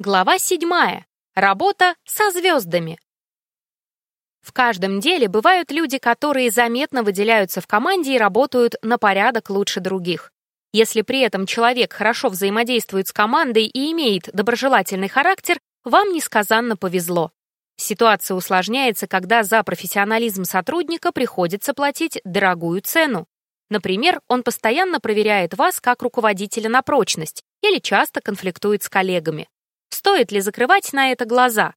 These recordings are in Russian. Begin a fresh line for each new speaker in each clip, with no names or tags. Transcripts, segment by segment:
Глава 7. Работа со звездами. В каждом деле бывают люди, которые заметно выделяются в команде и работают на порядок лучше других. Если при этом человек хорошо взаимодействует с командой и имеет доброжелательный характер, вам несказанно повезло. Ситуация усложняется, когда за профессионализм сотрудника приходится платить дорогую цену. Например, он постоянно проверяет вас как руководителя на прочность или часто конфликтует с коллегами. Стоит ли закрывать на это глаза?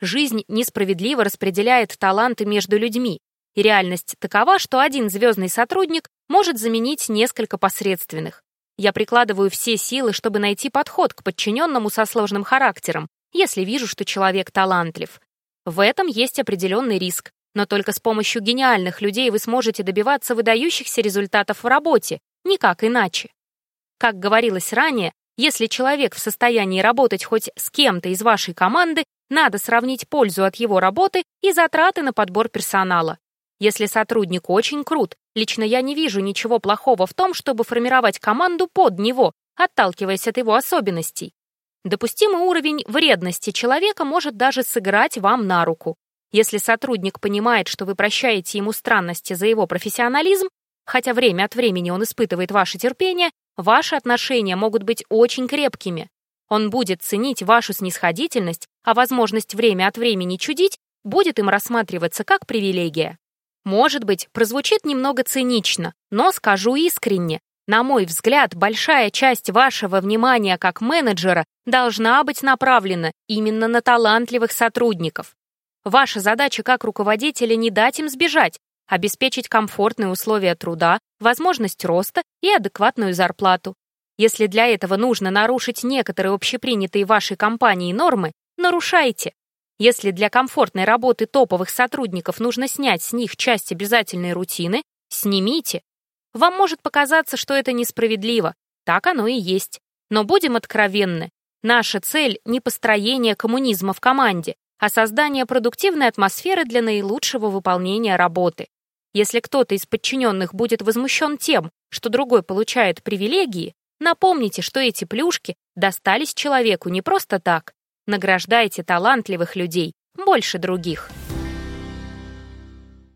Жизнь несправедливо распределяет таланты между людьми, и реальность такова, что один звездный сотрудник может заменить несколько посредственных. Я прикладываю все силы, чтобы найти подход к подчиненному со сложным характером, если вижу, что человек талантлив. В этом есть определенный риск, но только с помощью гениальных людей вы сможете добиваться выдающихся результатов в работе, никак иначе. Как говорилось ранее, если человек в состоянии работать хоть с кем-то из вашей команды, надо сравнить пользу от его работы и затраты на подбор персонала. Если сотрудник очень крут, лично я не вижу ничего плохого в том, чтобы формировать команду под него, отталкиваясь от его особенностей. Допустимый уровень вредности человека может даже сыграть вам на руку. Если сотрудник понимает, что вы прощаете ему странности за его профессионализм, хотя время от времени он испытывает ваше терпение, Ваши отношения могут быть очень крепкими. Он будет ценить вашу снисходительность, а возможность время от времени чудить будет им рассматриваться как привилегия. Может быть, прозвучит немного цинично, но скажу искренне. На мой взгляд, большая часть вашего внимания как менеджера должна быть направлена именно на талантливых сотрудников. Ваша задача как руководителя не дать им сбежать, обеспечить комфортные условия труда, возможность роста и адекватную зарплату. Если для этого нужно нарушить некоторые общепринятые вашей компании нормы, нарушайте. Если для комфортной работы топовых сотрудников нужно снять с них часть обязательной рутины, снимите. Вам может показаться, что это несправедливо. Так оно и есть. Но будем откровенны. Наша цель — не построение коммунизма в команде, а создание продуктивной атмосферы для наилучшего выполнения работы. Если кто-то из подчиненных будет возмущен тем, что другой получает привилегии, напомните, что эти плюшки достались человеку не просто так. Награждайте талантливых людей больше других.